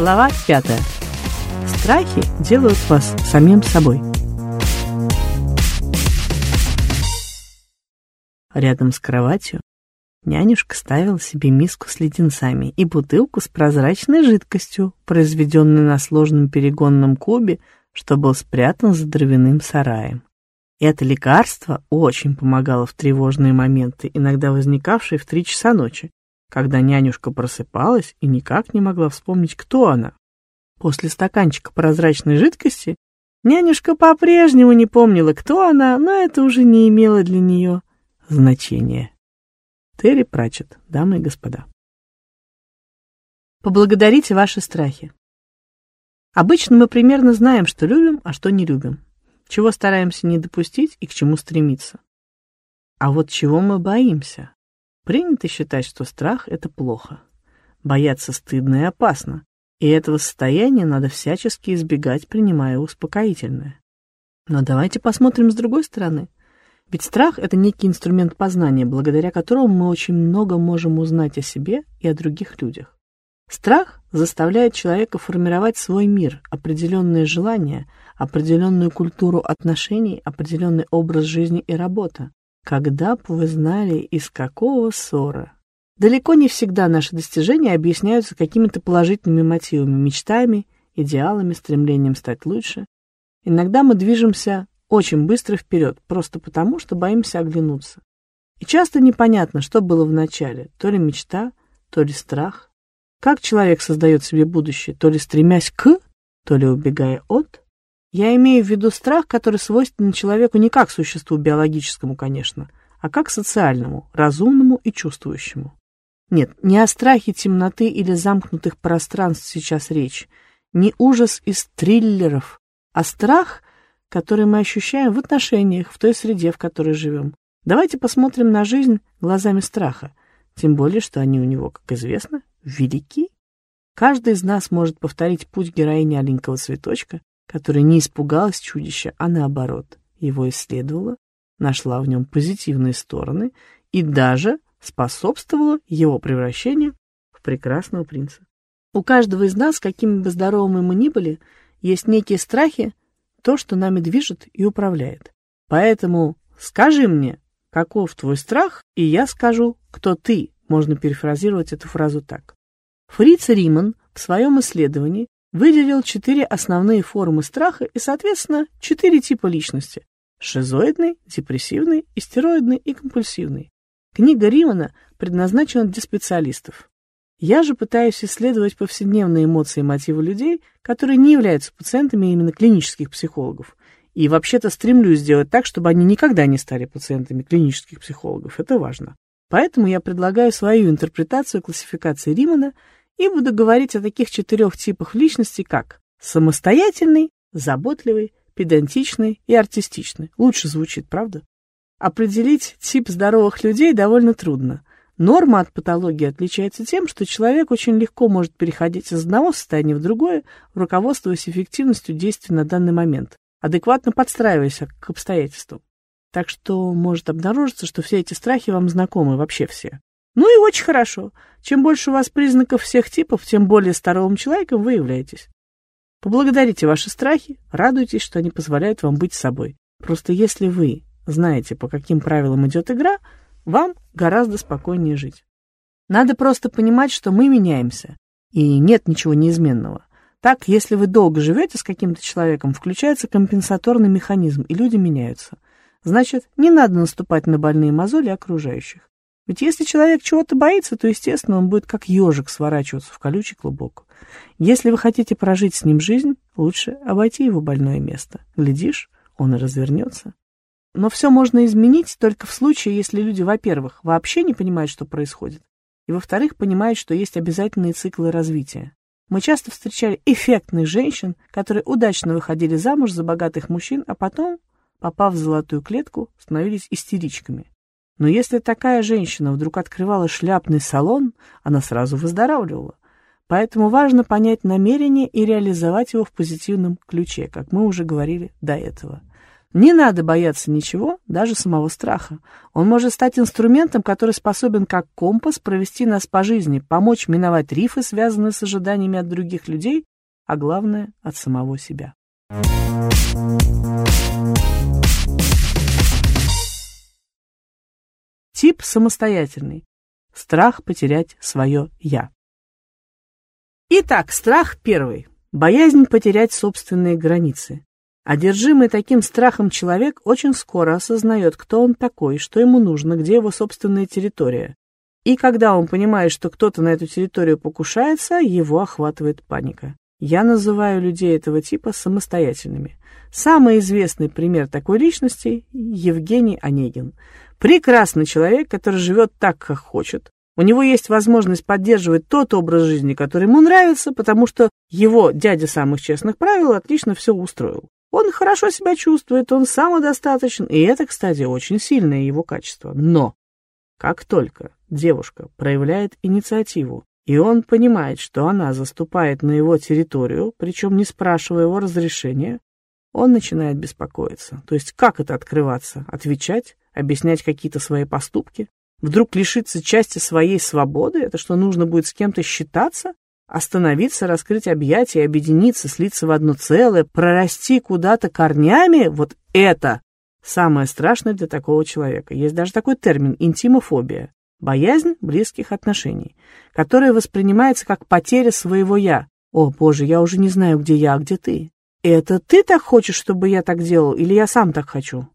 Глава пятая. Страхи делают вас самим собой. Рядом с кроватью нянюшка ставила себе миску с леденцами и бутылку с прозрачной жидкостью, произведенной на сложном перегонном кубе, что был спрятан за дровяным сараем. Это лекарство очень помогало в тревожные моменты, иногда возникавшие в три часа ночи, когда нянюшка просыпалась и никак не могла вспомнить, кто она. После стаканчика прозрачной жидкости нянюшка по-прежнему не помнила, кто она, но это уже не имело для нее значения. Терри Пратчет, дамы и господа. Поблагодарите ваши страхи. Обычно мы примерно знаем, что любим, а что не любим, чего стараемся не допустить и к чему стремиться. А вот чего мы боимся? Принято считать, что страх — это плохо. Бояться стыдно и опасно, и этого состояния надо всячески избегать, принимая успокоительное. Но давайте посмотрим с другой стороны. Ведь страх — это некий инструмент познания, благодаря которому мы очень много можем узнать о себе и о других людях. Страх заставляет человека формировать свой мир, определенные желания, определенную культуру отношений, определенный образ жизни и работа. Когда бы вы знали, из какого ссора? Далеко не всегда наши достижения объясняются какими-то положительными мотивами, мечтами, идеалами, стремлением стать лучше. Иногда мы движемся очень быстро вперед, просто потому, что боимся оглянуться. И часто непонятно, что было в начале, то ли мечта, то ли страх. Как человек создает себе будущее, то ли стремясь к, то ли убегая от? Я имею в виду страх, который свойственен человеку не как существу биологическому, конечно, а как социальному, разумному и чувствующему. Нет, не о страхе темноты или замкнутых пространств сейчас речь, не ужас из триллеров, а страх, который мы ощущаем в отношениях, в той среде, в которой живем. Давайте посмотрим на жизнь глазами страха, тем более, что они у него, как известно, велики. Каждый из нас может повторить путь героини аленького цветочка, которая не испугалась чудища, а наоборот, его исследовала, нашла в нем позитивные стороны и даже способствовала его превращению в прекрасного принца. У каждого из нас, какими бы здоровыми мы ни были, есть некие страхи, то, что нами движет и управляет. Поэтому скажи мне, каков твой страх, и я скажу, кто ты. Можно перефразировать эту фразу так. Фриц Риман в своем исследовании выделил четыре основные формы страха и, соответственно, четыре типа личности – шизоидный, депрессивный, истероидный и компульсивный. Книга Римана предназначена для специалистов. Я же пытаюсь исследовать повседневные эмоции и мотивы людей, которые не являются пациентами именно клинических психологов. И вообще-то стремлюсь сделать так, чтобы они никогда не стали пациентами клинических психологов. Это важно. Поэтому я предлагаю свою интерпретацию классификации Римана – и буду говорить о таких четырех типах личности, как самостоятельный, заботливый, педантичный и артистичный. Лучше звучит, правда? Определить тип здоровых людей довольно трудно. Норма от патологии отличается тем, что человек очень легко может переходить из одного состояния в другое, руководствуясь эффективностью действий на данный момент, адекватно подстраиваясь к обстоятельствам. Так что может обнаружиться, что все эти страхи вам знакомы, вообще все. Ну и очень хорошо. Чем больше у вас признаков всех типов, тем более здоровым человеком вы являетесь. Поблагодарите ваши страхи, радуйтесь, что они позволяют вам быть собой. Просто если вы знаете, по каким правилам идет игра, вам гораздо спокойнее жить. Надо просто понимать, что мы меняемся, и нет ничего неизменного. Так, если вы долго живете с каким-то человеком, включается компенсаторный механизм, и люди меняются. Значит, не надо наступать на больные мозоли окружающих. Ведь если человек чего-то боится, то, естественно, он будет как ежик сворачиваться в колючий клубок. Если вы хотите прожить с ним жизнь, лучше обойти его больное место. Глядишь, он и развернется. Но все можно изменить только в случае, если люди, во-первых, вообще не понимают, что происходит, и, во-вторых, понимают, что есть обязательные циклы развития. Мы часто встречали эффектных женщин, которые удачно выходили замуж за богатых мужчин, а потом, попав в золотую клетку, становились истеричками. Но если такая женщина вдруг открывала шляпный салон, она сразу выздоравливала. Поэтому важно понять намерение и реализовать его в позитивном ключе, как мы уже говорили до этого. Не надо бояться ничего, даже самого страха. Он может стать инструментом, который способен как компас провести нас по жизни, помочь миновать рифы, связанные с ожиданиями от других людей, а главное, от самого себя. Тип самостоятельный. Страх потерять свое «я». Итак, страх первый. Боязнь потерять собственные границы. Одержимый таким страхом человек очень скоро осознает, кто он такой, что ему нужно, где его собственная территория. И когда он понимает, что кто-то на эту территорию покушается, его охватывает паника. Я называю людей этого типа самостоятельными. Самый известный пример такой личности – Евгений Онегин. Прекрасный человек, который живет так, как хочет. У него есть возможность поддерживать тот образ жизни, который ему нравится, потому что его дядя самых честных правил отлично все устроил. Он хорошо себя чувствует, он самодостаточен, и это, кстати, очень сильное его качество. Но как только девушка проявляет инициативу, и он понимает, что она заступает на его территорию, причем не спрашивая его разрешения, он начинает беспокоиться. То есть как это открываться? Отвечать? Объяснять какие-то свои поступки? Вдруг лишиться части своей свободы? Это что, нужно будет с кем-то считаться? Остановиться, раскрыть объятия, объединиться, слиться в одно целое, прорасти куда-то корнями, вот это самое страшное для такого человека. Есть даже такой термин – интимофобия. Боязнь близких отношений, которая воспринимается как потеря своего «я». «О, Боже, я уже не знаю, где я, а где ты». «Это ты так хочешь, чтобы я так делал, или я сам так хочу?»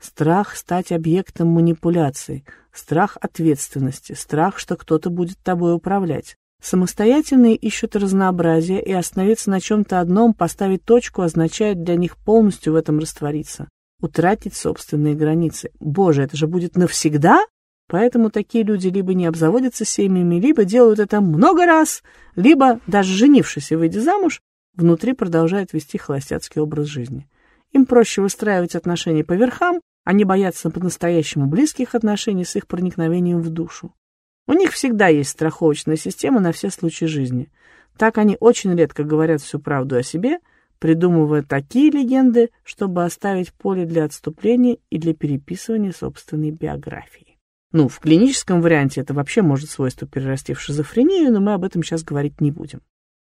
Страх стать объектом манипуляций, страх ответственности, страх, что кто-то будет тобой управлять, Самостоятельные ищут разнообразие, и остановиться на чем-то одном, поставить точку, означает для них полностью в этом раствориться, утратить собственные границы. Боже, это же будет навсегда? Поэтому такие люди либо не обзаводятся семьями, либо делают это много раз, либо, даже женившись и выйдя замуж, внутри продолжают вести холостяцкий образ жизни. Им проще выстраивать отношения по верхам, а не бояться по-настоящему близких отношений с их проникновением в душу. У них всегда есть страховочная система на все случаи жизни. Так они очень редко говорят всю правду о себе, придумывая такие легенды, чтобы оставить поле для отступления и для переписывания собственной биографии. Ну, в клиническом варианте это вообще может свойство перерасти в шизофрению, но мы об этом сейчас говорить не будем.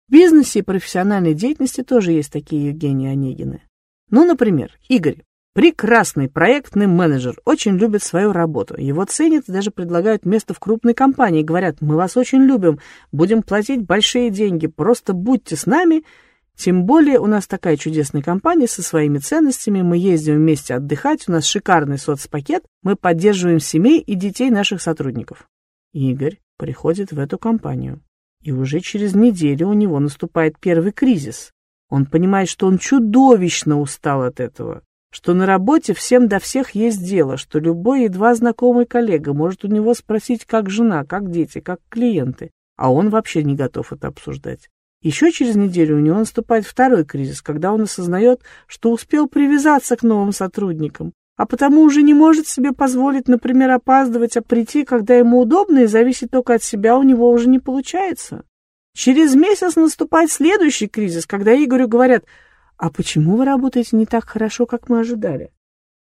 В бизнесе и профессиональной деятельности тоже есть такие Евгении Онегины. Ну, например, Игорь Прекрасный проектный менеджер, очень любит свою работу. Его ценят и даже предлагают место в крупной компании. Говорят, мы вас очень любим, будем платить большие деньги, просто будьте с нами. Тем более у нас такая чудесная компания со своими ценностями, мы ездим вместе отдыхать, у нас шикарный соцпакет, мы поддерживаем семей и детей наших сотрудников. Игорь приходит в эту компанию, и уже через неделю у него наступает первый кризис. Он понимает, что он чудовищно устал от этого что на работе всем до всех есть дело, что любой едва знакомый коллега может у него спросить, как жена, как дети, как клиенты, а он вообще не готов это обсуждать. Еще через неделю у него наступает второй кризис, когда он осознает, что успел привязаться к новым сотрудникам, а потому уже не может себе позволить, например, опаздывать, а прийти, когда ему удобно, и зависеть только от себя у него уже не получается. Через месяц наступает следующий кризис, когда Игорю говорят – «А почему вы работаете не так хорошо, как мы ожидали?»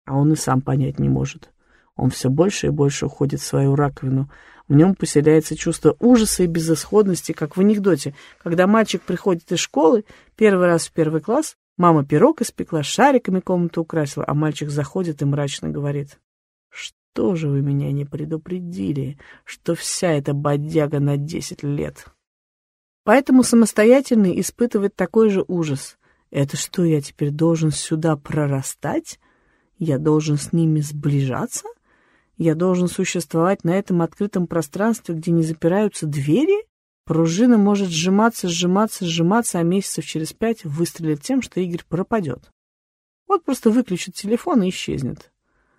А он и сам понять не может. Он все больше и больше уходит в свою раковину. В нем поселяется чувство ужаса и безысходности, как в анекдоте, когда мальчик приходит из школы, первый раз в первый класс, мама пирог испекла, шариками комнату украсила, а мальчик заходит и мрачно говорит, «Что же вы меня не предупредили, что вся эта бодяга на десять лет?» Поэтому самостоятельный испытывает такой же ужас – это что, я теперь должен сюда прорастать? Я должен с ними сближаться? Я должен существовать на этом открытом пространстве, где не запираются двери? Пружина может сжиматься, сжиматься, сжиматься, а месяцев через пять выстрелит тем, что Игорь пропадет. Вот просто выключит телефон и исчезнет.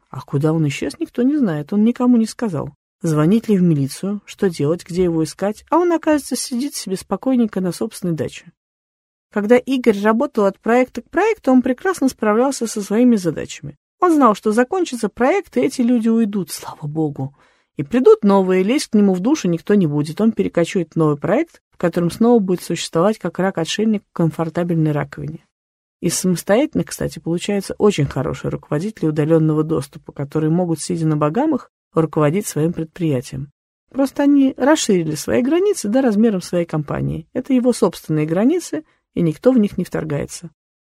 А куда он исчез, никто не знает, он никому не сказал. Звонить ли в милицию, что делать, где его искать, а он, оказывается, сидит себе спокойненько на собственной даче. Когда Игорь работал от проекта к проекту, он прекрасно справлялся со своими задачами. Он знал, что закончится проект, и эти люди уйдут, слава богу. И придут новые, лезть к нему в душу никто не будет. Он перекочует новый проект, в котором снова будет существовать как рак-отшельник в комфортабельной раковине. Из самостоятельных, кстати, получаются очень хорошие руководители удаленного доступа, которые могут, сидя на богамах, руководить своим предприятием. Просто они расширили свои границы до размером своей компании. Это его собственные границы, и никто в них не вторгается.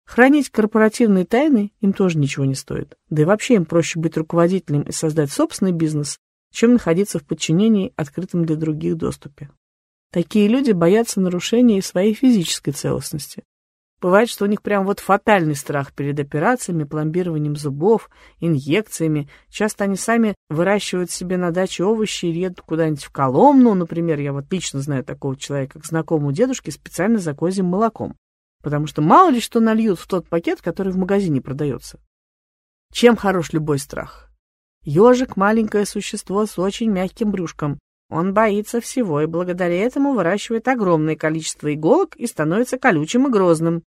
Хранить корпоративные тайны им тоже ничего не стоит. Да и вообще им проще быть руководителем и создать собственный бизнес, чем находиться в подчинении открытом для других доступе. Такие люди боятся нарушения своей физической целостности. Бывает, что у них прям вот фатальный страх перед операциями, пломбированием зубов, инъекциями. Часто они сами выращивают себе на даче овощи и едут куда-нибудь в Коломну, например. Я вот лично знаю такого человека, как знакомому дедушки, специально за козьим молоком. Потому что мало ли что нальют в тот пакет, который в магазине продается. Чем хорош любой страх? Ежик — маленькое существо с очень мягким брюшком. Он боится всего и благодаря этому выращивает огромное количество иголок и становится колючим и грозным.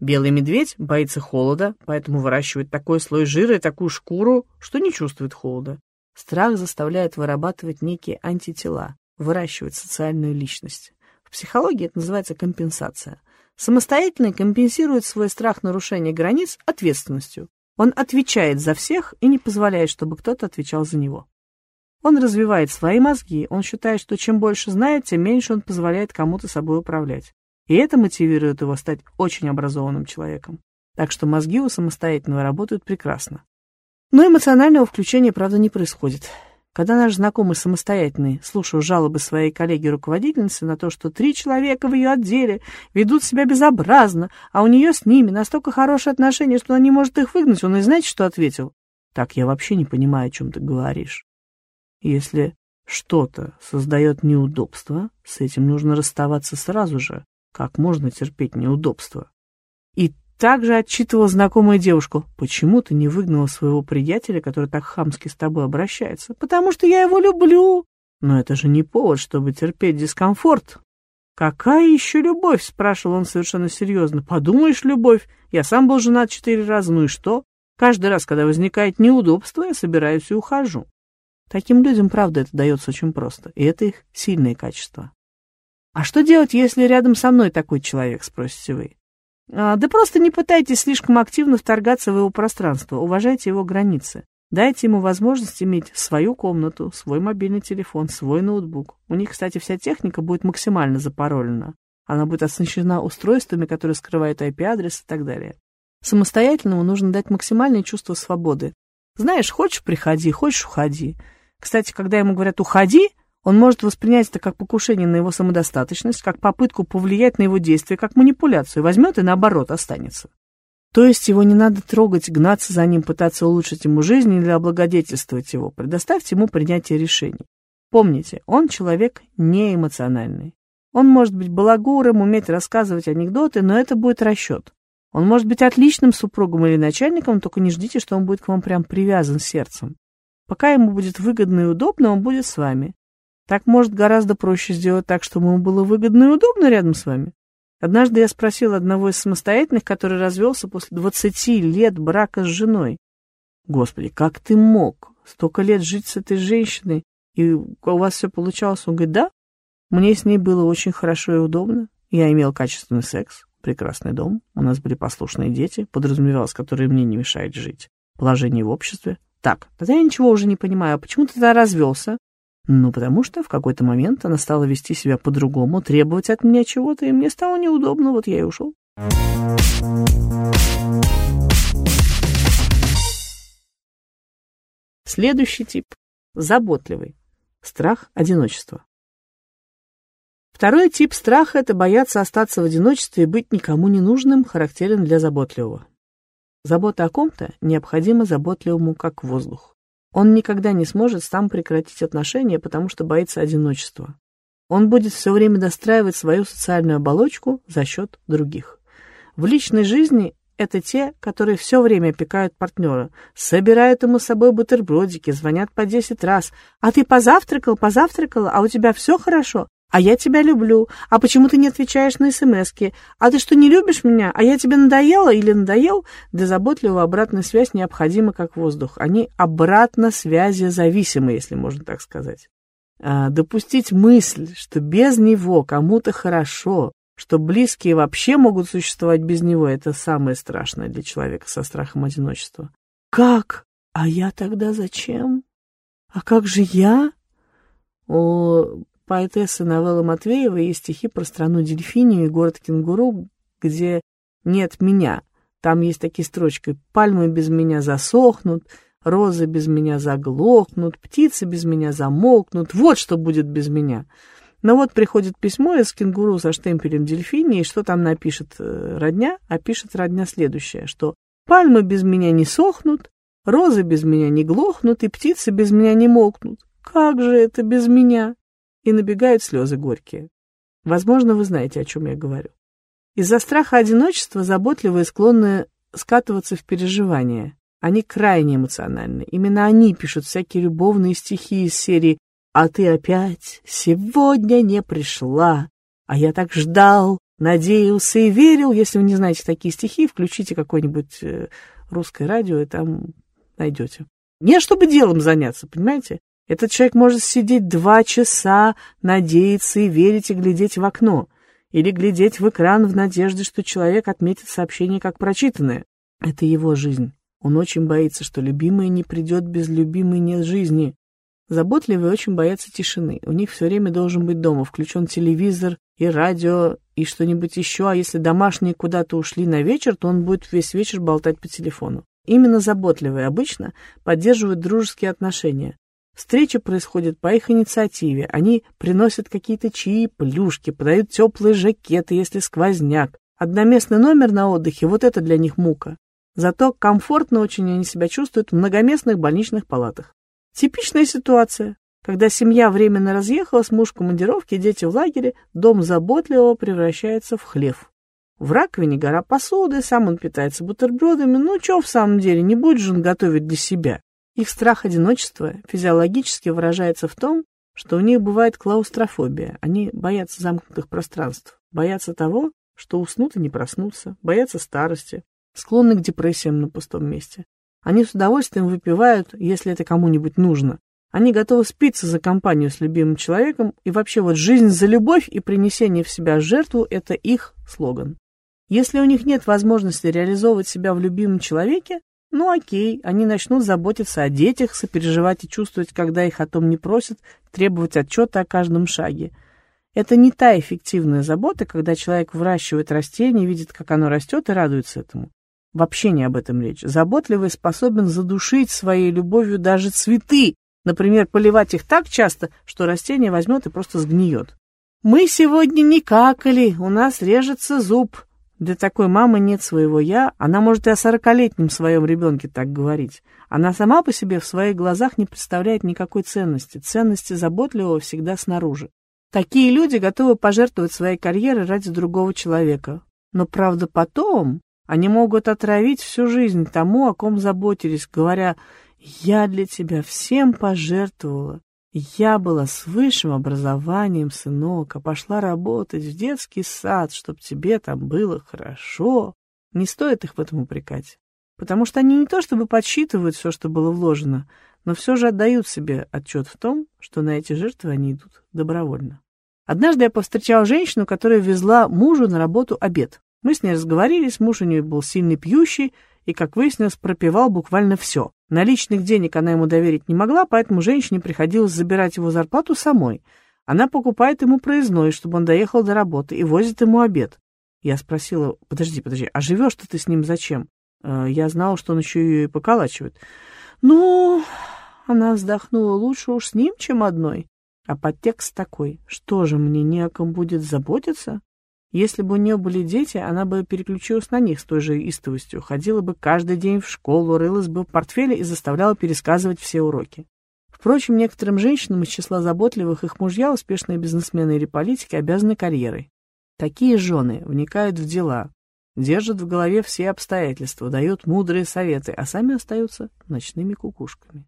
Белый медведь боится холода, поэтому выращивает такой слой жира и такую шкуру, что не чувствует холода. Страх заставляет вырабатывать некие антитела, выращивать социальную личность. В психологии это называется компенсация. Самостоятельно компенсирует свой страх нарушения границ ответственностью. Он отвечает за всех и не позволяет, чтобы кто-то отвечал за него. Он развивает свои мозги, он считает, что чем больше знает, тем меньше он позволяет кому-то собой управлять. И это мотивирует его стать очень образованным человеком. Так что мозги у самостоятельного работают прекрасно. Но эмоционального включения, правда, не происходит. Когда наш знакомый самостоятельный слушал жалобы своей коллеги-руководительницы на то, что три человека в ее отделе ведут себя безобразно, а у нее с ними настолько хорошие отношения, что она не может их выгнать, он и знаете, что ответил? Так, я вообще не понимаю, о чем ты говоришь. Если что-то создает неудобства, с этим нужно расставаться сразу же, как можно терпеть неудобства? И также отчитывала знакомая девушку. Почему ты не выгнала своего приятеля, который так хамски с тобой обращается? Потому что я его люблю. Но это же не повод, чтобы терпеть дискомфорт. Какая еще любовь? Спрашивал он совершенно серьезно. Подумаешь, любовь. Я сам был женат четыре раза, ну и что? Каждый раз, когда возникает неудобство, я собираюсь и ухожу. Таким людям, правда, это дается очень просто, и это их сильные качества. «А что делать, если рядом со мной такой человек?» — спросите вы. А, да просто не пытайтесь слишком активно вторгаться в его пространство, уважайте его границы. Дайте ему возможность иметь свою комнату, свой мобильный телефон, свой ноутбук. У них, кстати, вся техника будет максимально запаролена. Она будет оснащена устройствами, которые скрывают IP-адрес и так далее. Самостоятельному нужно дать максимальное чувство свободы. Знаешь, хочешь — приходи, хочешь — уходи. Кстати, когда ему говорят «уходи», он может воспринять это как покушение на его самодостаточность, как попытку повлиять на его действия, как манипуляцию, возьмет и наоборот останется. То есть его не надо трогать, гнаться за ним, пытаться улучшить ему жизнь или облагодетельствовать его. Предоставьте ему принятие решений. Помните, он человек неэмоциональный. Он может быть балагуром, уметь рассказывать анекдоты, но это будет расчет. Он может быть отличным супругом или начальником, только не ждите, что он будет к вам прям привязан сердцем. Пока ему будет выгодно и удобно, он будет с вами. Так, может, гораздо проще сделать так, чтобы ему было выгодно и удобно рядом с вами. Однажды я спросил одного из самостоятельных, который развелся после 20 лет брака с женой. Господи, как ты мог столько лет жить с этой женщиной, и у вас все получалось? Он говорит, да, мне с ней было очень хорошо и удобно. Я имел качественный секс, прекрасный дом, у нас были послушные дети, подразумевалось, которые мне не мешают жить, положение в обществе. Так, тогда я ничего уже не понимаю, а почему ты тогда развелся? Ну, потому что в какой-то момент она стала вести себя по-другому, требовать от меня чего-то, и мне стало неудобно, вот я и ушел. Следующий тип – заботливый. Страх одиночества. Второй тип страха – это бояться остаться в одиночестве и быть никому не нужным, характерен для заботливого. Забота о ком-то необходима заботливому как воздух. Он никогда не сможет сам прекратить отношения, потому что боится одиночества. Он будет все время достраивать свою социальную оболочку за счет других. В личной жизни это те, которые все время опекают партнера, собирают ему с собой бутербродики, звонят по 10 раз. «А ты позавтракал, позавтракала? А у тебя все хорошо? А я тебя люблю. А почему ты не отвечаешь на СМСки? А ты что, не любишь меня? А я тебе надоела или надоел? Для заботливого обратная связь необходима как воздух. Они обратно связи зависимы, если можно так сказать. А, допустить мысль, что без него кому-то хорошо, что близкие вообще могут существовать без него, это самое страшное для человека со страхом одиночества. Как? А я тогда зачем? А как же я? У поэтессы Новеллы Матвеевой есть стихи про страну дельфинию и город кенгуру, где нет меня. Там есть такие строчки «Пальмы без меня засохнут», «Розы без меня заглохнут», «Птицы без меня замолкнут». Вот что будет без меня. Но вот приходит письмо из кенгуру со штемпелем дельфини, и что там напишет э, родня? А пишет родня следующее, что «Пальмы без меня не сохнут, розы без меня не глохнут, и птицы без меня не молкнут. Как же это без меня?» И набегают слезы горькие. Возможно, вы знаете, о чем я говорю. Из-за страха одиночества заботливые склонны скатываться в переживания. Они крайне эмоциональны. Именно они пишут всякие любовные стихи из серии «А ты опять сегодня не пришла, а я так ждал, надеялся и верил». Если вы не знаете такие стихи, включите какое-нибудь э, русское радио и там найдете. Не чтобы делом заняться, понимаете? Этот человек может сидеть два часа, надеяться и верить и глядеть в окно или глядеть в экран в надежде, что человек отметит сообщение как прочитанное. Это его жизнь. Он очень боится, что любимый не придет без любимой нет жизни. Заботливые очень боятся тишины. У них все время должен быть дома, включен телевизор и радио, и что-нибудь еще, а если домашние куда-то ушли на вечер, то он будет весь вечер болтать по телефону. Именно заботливые обычно поддерживают дружеские отношения. Встреча происходит по их инициативе. Они приносят какие-то чаи, плюшки, подают теплые жакеты, если сквозняк. Одноместный номер на отдыхе – вот это для них мука. Зато комфортно очень они себя чувствуют в многоместных больничных палатах. Типичная ситуация. Когда семья временно разъехалась, муж в командировке, дети в лагере, дом заботливого превращается в хлев. В раковине гора посуды, сам он питается бутербродами. Ну, что в самом деле, не будет же он готовить для себя. Их страх одиночества физиологически выражается в том, что у них бывает клаустрофобия. Они боятся замкнутых пространств, боятся того, что уснут и не проснутся, боятся старости, склонны к депрессиям на пустом месте. Они с удовольствием выпивают, если это кому-нибудь нужно. Они готовы спиться за компанию с любимым человеком, и вообще вот жизнь за любовь и принесение в себя жертву – это их слоган. Если у них нет возможности реализовывать себя в любимом человеке, ну окей, они начнут заботиться о детях, сопереживать и чувствовать, когда их о том не просят, требовать отчета о каждом шаге. Это не та эффективная забота, когда человек выращивает растение, видит, как оно растет и радуется этому. Вообще не об этом речь. Заботливый способен задушить своей любовью даже цветы, например, поливать их так часто, что растение возьмет и просто сгниет. «Мы сегодня не какали, у нас режется зуб», для такой мамы нет своего «я», она может и о сорокалетнем своем ребенке так говорить. Она сама по себе в своих глазах не представляет никакой ценности. Ценности заботливого всегда снаружи. Такие люди готовы пожертвовать своей карьерой ради другого человека. Но, правда, потом они могут отравить всю жизнь тому, о ком заботились, говоря «я для тебя всем пожертвовала, я была с высшим образованием, сынок, а пошла работать в детский сад, чтобы тебе там было хорошо. Не стоит их в этом упрекать. Потому что они не то чтобы подсчитывают все, что было вложено, но все же отдают себе отчет в том, что на эти жертвы они идут добровольно. Однажды я повстречала женщину, которая везла мужу на работу обед. Мы с ней разговорились, муж у нее был сильный пьющий, и, как выяснилось, пропивал буквально все. Наличных денег она ему доверить не могла, поэтому женщине приходилось забирать его зарплату самой. Она покупает ему проездной, чтобы он доехал до работы, и возит ему обед. Я спросила, подожди, подожди, а живешь ты с ним зачем? Э, я знала, что он еще ее и поколачивает. Ну, она вздохнула, лучше уж с ним, чем одной. А подтекст такой, что же, мне не о ком будет заботиться? Если бы у нее были дети, она бы переключилась на них с той же истовостью, ходила бы каждый день в школу, рылась бы в портфеле и заставляла пересказывать все уроки. Впрочем, некоторым женщинам из числа заботливых их мужья, успешные бизнесмены или политики, обязаны карьерой. Такие жены вникают в дела, держат в голове все обстоятельства, дают мудрые советы, а сами остаются ночными кукушками.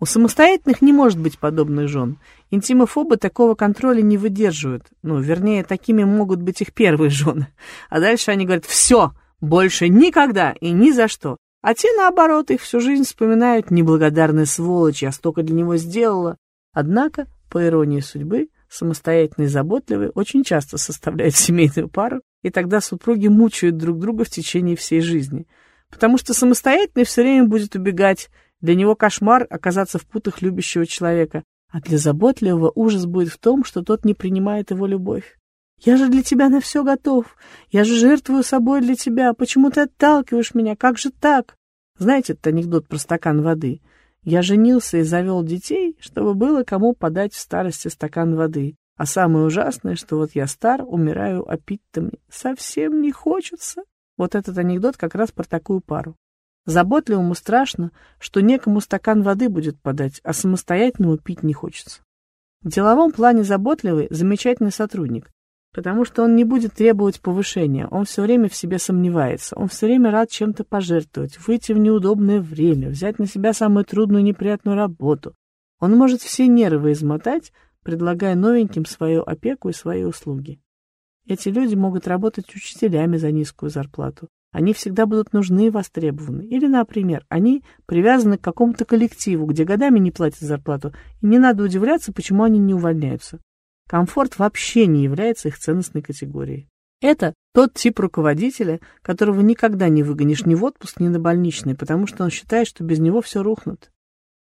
У самостоятельных не может быть подобных жен. Интимофобы такого контроля не выдерживают. Ну, вернее, такими могут быть их первые жены. А дальше они говорят «все, больше никогда и ни за что». А те, наоборот, их всю жизнь вспоминают «неблагодарная сволочь, я столько для него сделала». Однако, по иронии судьбы, самостоятельный и заботливый, очень часто составляют семейную пару, и тогда супруги мучают друг друга в течение всей жизни. Потому что самостоятельный все время будет убегать, для него кошмар оказаться в путах любящего человека, а для заботливого ужас будет в том, что тот не принимает его любовь. «Я же для тебя на все готов. Я же жертвую собой для тебя. Почему ты отталкиваешь меня? Как же так?» Знаете этот анекдот про стакан воды? Я женился и завел детей, чтобы было кому подать в старости стакан воды. А самое ужасное, что вот я стар, умираю, а пить-то мне совсем не хочется. Вот этот анекдот как раз про такую пару. Заботливому страшно, что некому стакан воды будет подать, а самостоятельному пить не хочется. В деловом плане заботливый – замечательный сотрудник, потому что он не будет требовать повышения, он все время в себе сомневается, он все время рад чем-то пожертвовать, выйти в неудобное время, взять на себя самую трудную неприятную работу. Он может все нервы измотать, предлагая новеньким свою опеку и свои услуги. Эти люди могут работать учителями за низкую зарплату, они всегда будут нужны и востребованы. Или, например, они привязаны к какому-то коллективу, где годами не платят зарплату, и не надо удивляться, почему они не увольняются. Комфорт вообще не является их ценностной категорией. Это тот тип руководителя, которого никогда не выгонишь ни в отпуск, ни на больничный, потому что он считает, что без него все рухнут.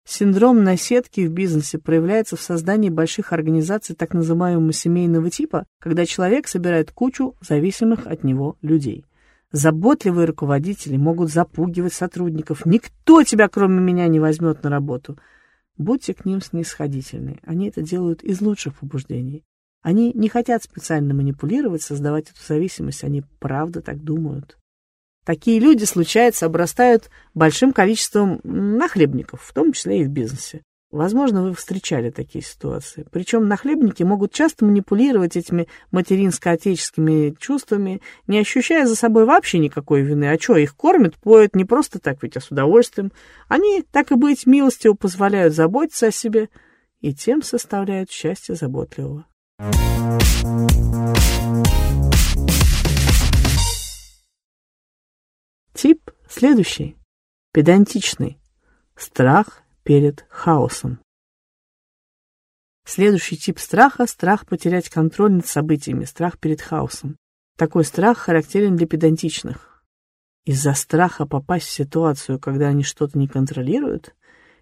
Синдром наседки в бизнесе проявляется в создании больших организаций так называемого семейного типа, когда человек собирает кучу зависимых от него людей. Заботливые руководители могут запугивать сотрудников. Никто тебя, кроме меня, не возьмет на работу. Будьте к ним снисходительны. Они это делают из лучших побуждений. Они не хотят специально манипулировать, создавать эту зависимость. Они правда так думают. Такие люди, случается, обрастают большим количеством нахлебников, в том числе и в бизнесе. Возможно, вы встречали такие ситуации. Причем нахлебники могут часто манипулировать этими материнско-отеческими чувствами, не ощущая за собой вообще никакой вины. А что, их кормят, поют не просто так, ведь а с удовольствием. Они, так и быть, милостиво позволяют заботиться о себе и тем составляют счастье заботливого. Тип следующий. Педантичный. Страх перед хаосом. Следующий тип страха – страх потерять контроль над событиями, страх перед хаосом. Такой страх характерен для педантичных. Из-за страха попасть в ситуацию, когда они что-то не контролируют,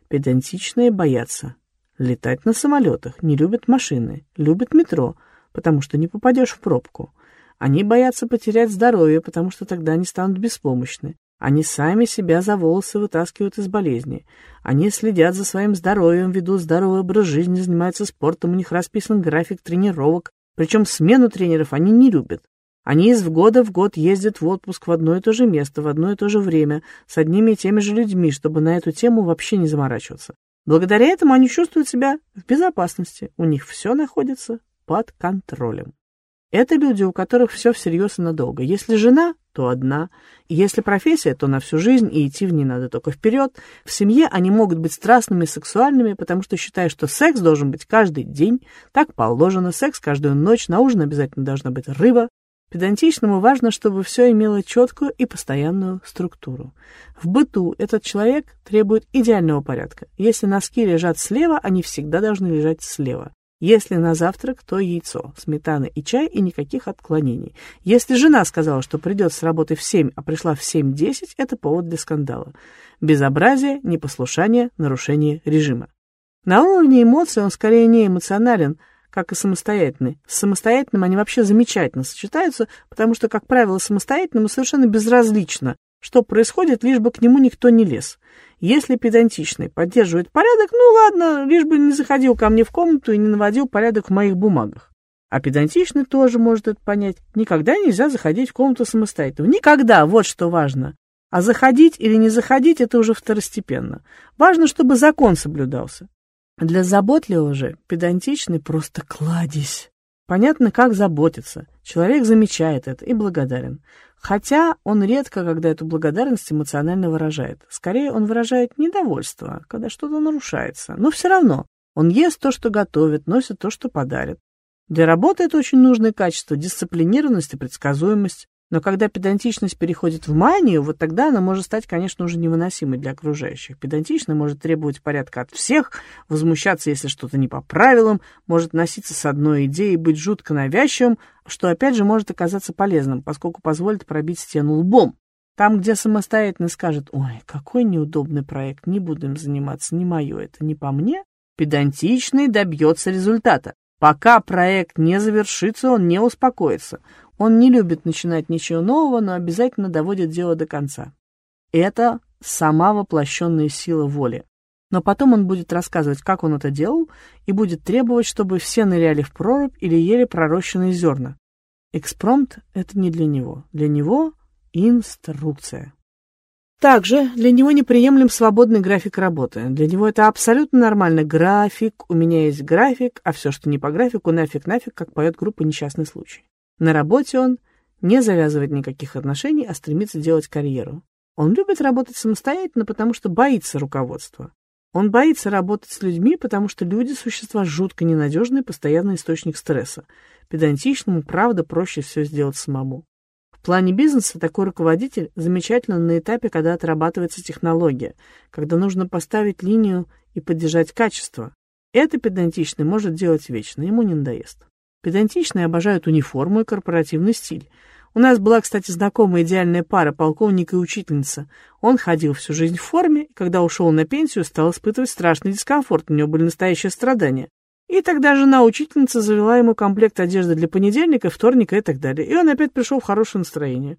педантичные боятся летать на самолетах, не любят машины, любят метро, потому что не попадешь в пробку. Они боятся потерять здоровье, потому что тогда они станут беспомощны. Они сами себя за волосы вытаскивают из болезни. Они следят за своим здоровьем, ведут здоровый образ жизни, занимаются спортом, у них расписан график тренировок. Причем смену тренеров они не любят. Они из года в год ездят в отпуск в одно и то же место, в одно и то же время, с одними и теми же людьми, чтобы на эту тему вообще не заморачиваться. Благодаря этому они чувствуют себя в безопасности, у них все находится под контролем. Это люди, у которых все всерьез и надолго. Если жена, то одна. Если профессия, то на всю жизнь, и идти в ней надо только вперед. В семье они могут быть страстными, сексуальными, потому что считают, что секс должен быть каждый день. Так положено, секс каждую ночь, на ужин обязательно должна быть рыба. Педантичному важно, чтобы все имело четкую и постоянную структуру. В быту этот человек требует идеального порядка. Если носки лежат слева, они всегда должны лежать слева. Если на завтрак, то яйцо, сметана и чай и никаких отклонений. Если жена сказала, что придет с работы в 7, а пришла в 7.10, это повод для скандала. Безобразие, непослушание, нарушение режима. На уровне эмоций он скорее не эмоционален, как и самостоятельный. С самостоятельным они вообще замечательно сочетаются, потому что, как правило, самостоятельному совершенно безразлично, что происходит, лишь бы к нему никто не лез. Если педантичный поддерживает порядок, ну ладно, лишь бы не заходил ко мне в комнату и не наводил порядок в моих бумагах. А педантичный тоже может это понять. Никогда нельзя заходить в комнату самостоятельно. Никогда, вот что важно. А заходить или не заходить – это уже второстепенно. Важно, чтобы закон соблюдался. Для заботливого же педантичный просто кладезь. Понятно, как заботиться. Человек замечает это и благодарен. Хотя он редко, когда эту благодарность эмоционально выражает. Скорее, он выражает недовольство, когда что-то нарушается. Но все равно он ест то, что готовит, носит то, что подарит. Для работы это очень нужное качество – дисциплинированность и предсказуемость. Но когда педантичность переходит в манию, вот тогда она может стать, конечно, уже невыносимой для окружающих. Педантичный может требовать порядка от всех, возмущаться, если что-то не по правилам, может носиться с одной идеей, быть жутко навязчивым, что, опять же, может оказаться полезным, поскольку позволит пробить стену лбом. Там, где самостоятельно скажет, ой, какой неудобный проект, не буду им заниматься, не мое это, не по мне, педантичный добьется результата. Пока проект не завершится, он не успокоится. Он не любит начинать ничего нового, но обязательно доводит дело до конца. Это сама воплощенная сила воли. Но потом он будет рассказывать, как он это делал, и будет требовать, чтобы все ныряли в прорубь или ели пророщенные зерна. Экспромт — это не для него. Для него Инструкция. Также для него неприемлем свободный график работы. Для него это абсолютно нормально. График, у меня есть график, а все, что не по графику, нафиг-нафиг, как поет группа «Несчастный случай». На работе он не завязывает никаких отношений, а стремится делать карьеру. Он любит работать самостоятельно, потому что боится руководства. Он боится работать с людьми, потому что люди – существа жутко ненадежные, постоянный источник стресса. Педантичному, правда, проще все сделать самому. В плане бизнеса такой руководитель замечательно на этапе, когда отрабатывается технология, когда нужно поставить линию и поддержать качество. Это педантичный может делать вечно, ему не надоест. Педантичные обожают униформу и корпоративный стиль. У нас была, кстати, знакомая идеальная пара, полковник и учительница. Он ходил всю жизнь в форме, и когда ушел на пенсию, стал испытывать страшный дискомфорт, у него были настоящие страдания. И тогда жена-учительница завела ему комплект одежды для понедельника, вторника и так далее. И он опять пришел в хорошее настроение.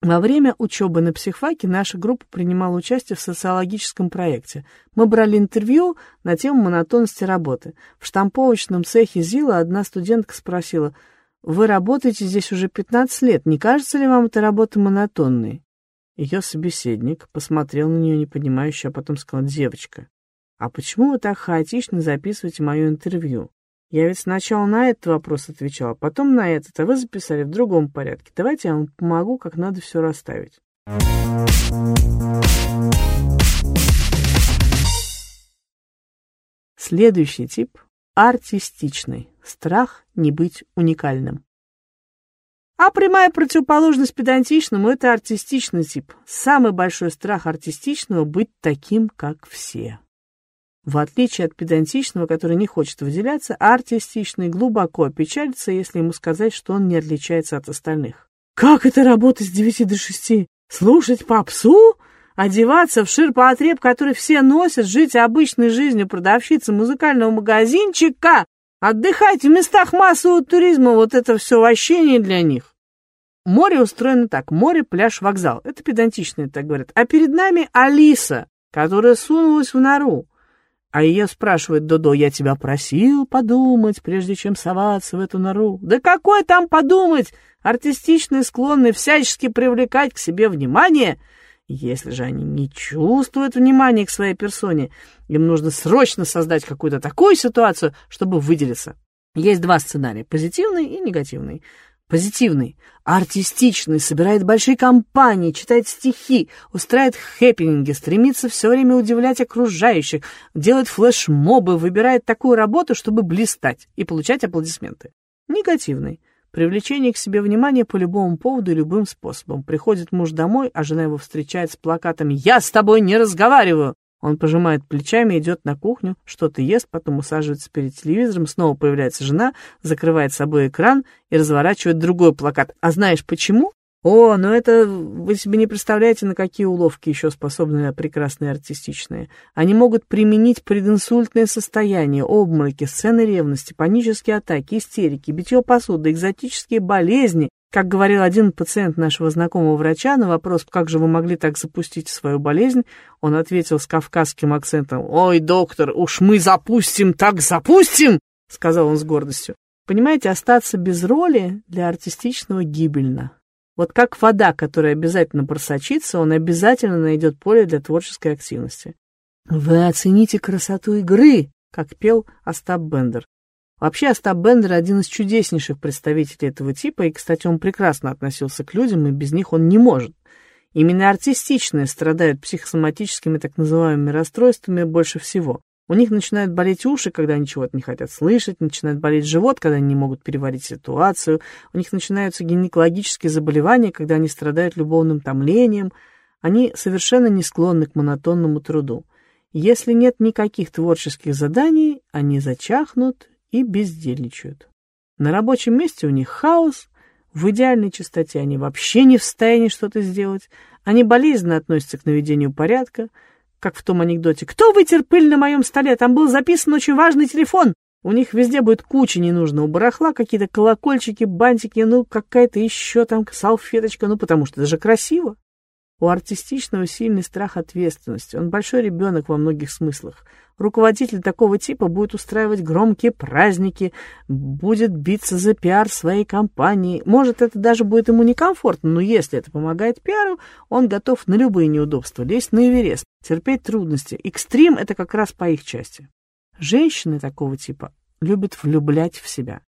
Во время учебы на психфаке наша группа принимала участие в социологическом проекте. Мы брали интервью на тему монотонности работы. В штамповочном цехе ЗИЛа одна студентка спросила, «Вы работаете здесь уже 15 лет, не кажется ли вам эта работа монотонной?» Ее собеседник посмотрел на нее непонимающе, а потом сказал, «Девочка, «А почему вы так хаотично записываете мое интервью? Я ведь сначала на этот вопрос отвечала, потом на этот, а вы записали в другом порядке. Давайте я вам помогу, как надо все расставить». Следующий тип – артистичный. Страх не быть уникальным. А прямая противоположность педантичному – это артистичный тип. Самый большой страх артистичного – быть таким, как все. В отличие от педантичного, который не хочет выделяться, артистичный глубоко опечалится, если ему сказать, что он не отличается от остальных. Как это работать с девяти до шести? Слушать попсу? Одеваться в ширпотреб, который все носят, жить обычной жизнью продавщицы музыкального магазинчика? Отдыхать в местах массового туризма, вот это все вообще не для них. Море устроено так. Море, пляж, вокзал. Это педантичные так говорят. А перед нами Алиса, которая сунулась в нору. А ее спрашивает Додо, я тебя просил подумать, прежде чем соваться в эту нору. Да какой там подумать? Артистичные склонны всячески привлекать к себе внимание. Если же они не чувствуют внимания к своей персоне, им нужно срочно создать какую-то такую ситуацию, чтобы выделиться. Есть два сценария, позитивный и негативный позитивный, артистичный, собирает большие компании, читает стихи, устраивает хэппининги, стремится все время удивлять окружающих, делает флешмобы, выбирает такую работу, чтобы блистать и получать аплодисменты. Негативный. Привлечение к себе внимания по любому поводу и любым способом. Приходит муж домой, а жена его встречает с плакатами «Я с тобой не разговариваю!» Он пожимает плечами, идет на кухню, что-то ест, потом усаживается перед телевизором, снова появляется жена, закрывает собой экран и разворачивает другой плакат. А знаешь почему? О, ну это вы себе не представляете, на какие уловки еще способны прекрасные артистичные. Они могут применить прединсультное состояние, обмороки, сцены ревности, панические атаки, истерики, битье посуды, экзотические болезни, как говорил один пациент нашего знакомого врача на вопрос, как же вы могли так запустить свою болезнь, он ответил с кавказским акцентом, «Ой, доктор, уж мы запустим, так запустим!» — сказал он с гордостью. Понимаете, остаться без роли для артистичного гибельно. Вот как вода, которая обязательно просочится, он обязательно найдет поле для творческой активности. «Вы оцените красоту игры», как пел Остап Бендер. Вообще, Остап Бендер один из чудеснейших представителей этого типа, и, кстати, он прекрасно относился к людям, и без них он не может. Именно артистичные страдают психосоматическими так называемыми расстройствами больше всего. У них начинают болеть уши, когда они чего-то не хотят слышать, начинает болеть живот, когда они не могут переварить ситуацию, у них начинаются гинекологические заболевания, когда они страдают любовным томлением, они совершенно не склонны к монотонному труду. Если нет никаких творческих заданий, они зачахнут и бездельничают. На рабочем месте у них хаос, в идеальной чистоте они вообще не в состоянии что-то сделать, они болезненно относятся к наведению порядка, как в том анекдоте. «Кто вытер пыль на моем столе? Там был записан очень важный телефон!» У них везде будет куча ненужного барахла, какие-то колокольчики, бантики, ну, какая-то еще там салфеточка, ну, потому что это же красиво. У артистичного сильный страх ответственности. Он большой ребенок во многих смыслах. Руководитель такого типа будет устраивать громкие праздники, будет биться за пиар своей компании. Может, это даже будет ему некомфортно, но если это помогает пиару, он готов на любые неудобства, лезть на Эверест, терпеть трудности. Экстрим — это как раз по их части. Женщины такого типа любят влюблять в себя.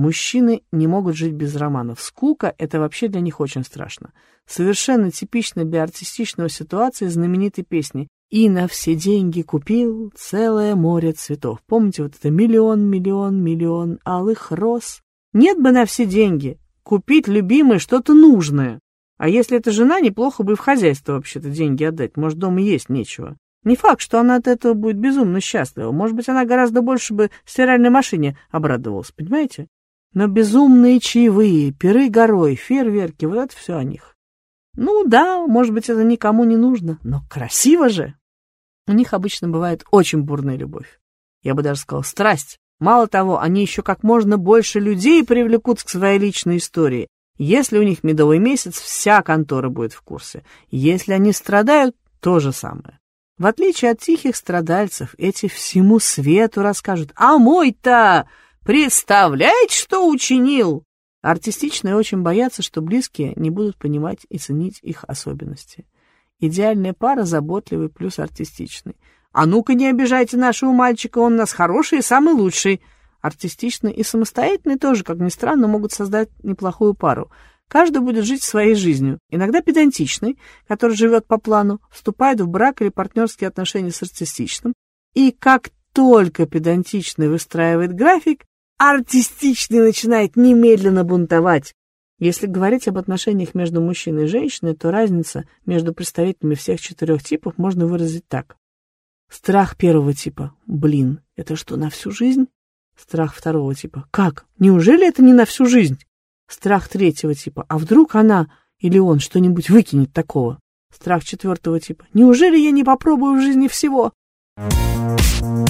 Мужчины не могут жить без романов. Скука — это вообще для них очень страшно. Совершенно типично для артистичного ситуации знаменитой песни «И на все деньги купил целое море цветов». Помните вот это «Миллион, миллион, миллион алых роз»? Нет бы на все деньги. Купить любимое что-то нужное. А если это жена, неплохо бы и в хозяйство вообще-то деньги отдать. Может, дома есть нечего. Не факт, что она от этого будет безумно счастлива. Может быть, она гораздо больше бы стиральной машине обрадовалась, понимаете? Но безумные чаевые, пиры горой, фейерверки, вот это все о них. Ну да, может быть, это никому не нужно, но красиво же. У них обычно бывает очень бурная любовь. Я бы даже сказал, страсть. Мало того, они еще как можно больше людей привлекут к своей личной истории. Если у них медовый месяц, вся контора будет в курсе. Если они страдают, то же самое. В отличие от тихих страдальцев, эти всему свету расскажут. «А мой-то Представляете, что учинил? Артистичные очень боятся, что близкие не будут понимать и ценить их особенности. Идеальная пара заботливый плюс артистичный. А ну-ка не обижайте нашего мальчика, он у нас хороший и самый лучший. Артистичный и самостоятельный тоже, как ни странно, могут создать неплохую пару. Каждый будет жить своей жизнью. Иногда педантичный, который живет по плану, вступает в брак или партнерские отношения с артистичным. И как только педантичный выстраивает график, артистичный начинает немедленно бунтовать. Если говорить об отношениях между мужчиной и женщиной, то разница между представителями всех четырех типов можно выразить так. Страх первого типа. Блин, это что, на всю жизнь? Страх второго типа. Как? Неужели это не на всю жизнь? Страх третьего типа. А вдруг она или он что-нибудь выкинет такого? Страх четвертого типа. Неужели я не попробую в жизни всего? Thank you.